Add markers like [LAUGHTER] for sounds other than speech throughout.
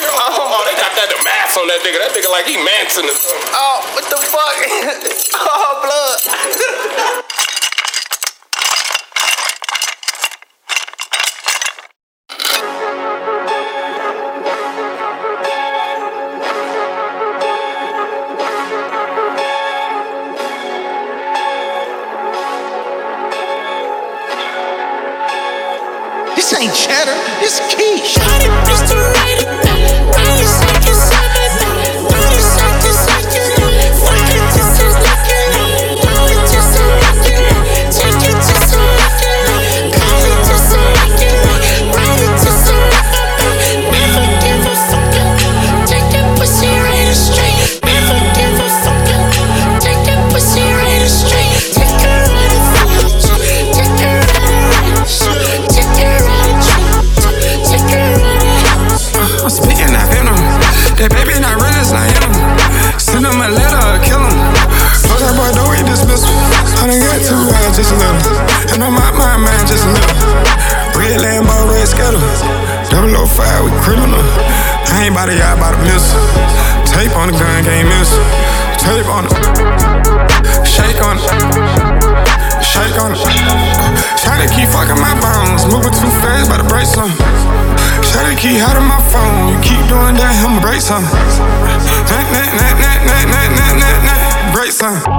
your ass. Oh, oh, they got that the mask on that nigga. That nigga like he Manson. Oh, what the fuck? [LAUGHS] oh, blood. This ain't cheddar, this quiche. That baby not real, it's not him. Send him a letter or kill him. Fuck that boy, don't eat dismissal. I done got too high just a little. And on my mind, man, just a little. Red Lambo, red Skittle. Double O five, we criminal. I ain't by the eye, by the missile. Tape on the gun, can't miss. Tape on it. Shake on it. Shake on it. Try to keep fucking my bones. Moving too fast, about to break something. Try to keep out of my phone. You keep doing break some. Break some.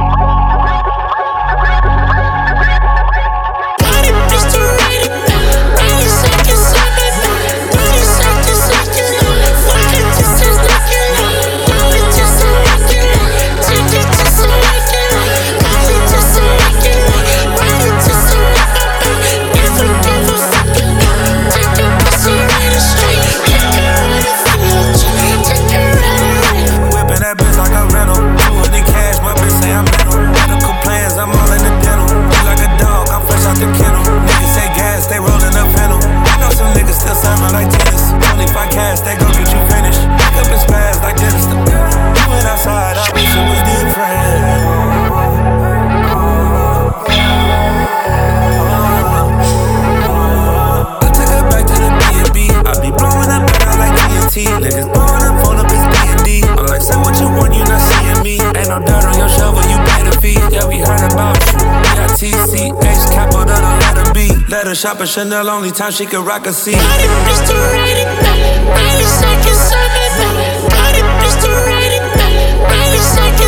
Niggas up, phone up his D&D. I'm like, say what you want, you not seeing me. Ain't no dirt on your shovel, you pay the fee. Yeah, we heard about you. B-I-T-C, H, capital, the B. Let her shop at Chanel, only time she can rock a C. Got it, Mr. Right it back. Right it, second, seven, back. Got it, Mr. Right it back. Right it,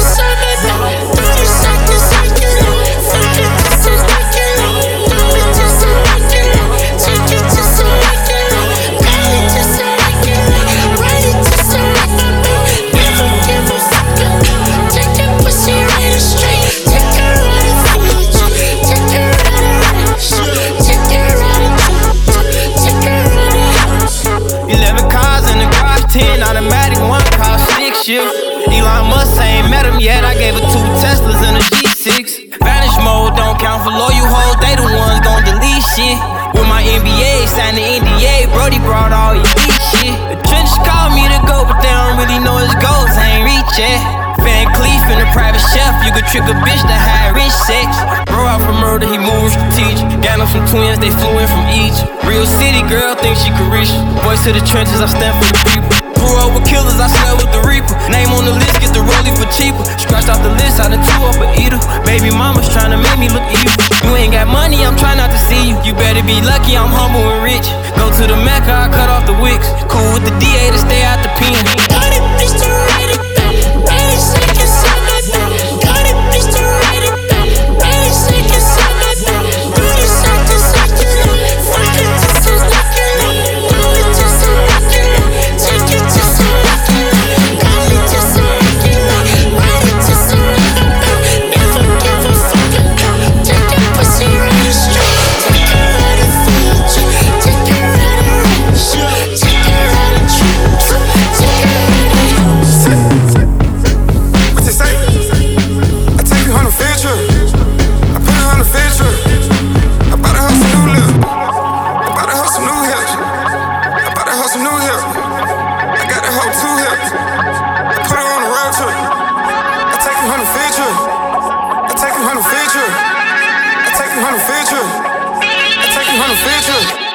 Elon Musk ain't met him yet. I gave her two Teslas and a G6. Vanish mode don't count for loyal hoes, they the ones gon' delete shit. With my NBA, signed the NDA, Brody brought all your elite shit. The trenches called me to go, but they don't really know his goals, I ain't reach yet. Van Cleef and a private chef, you could trick a bitch to high rich sex. Bro out for murder, he moved strategic. Got him some twins, they flew in from Egypt. Real city girl thinks she could reach. Voice to the trenches, I stand for the people. Up with killers, I slept with the reaper. Name on the list, get the rollie for cheaper. Scratched off the list, I done two up a eater. Baby mama's trying to make me look evil. You ain't got money, I'm trying not to see you. You better be lucky, I'm humble and rich. Go to the Mecca, I cut off the wicks. Cool with the DA to stay out the pen. I take you on a field trip.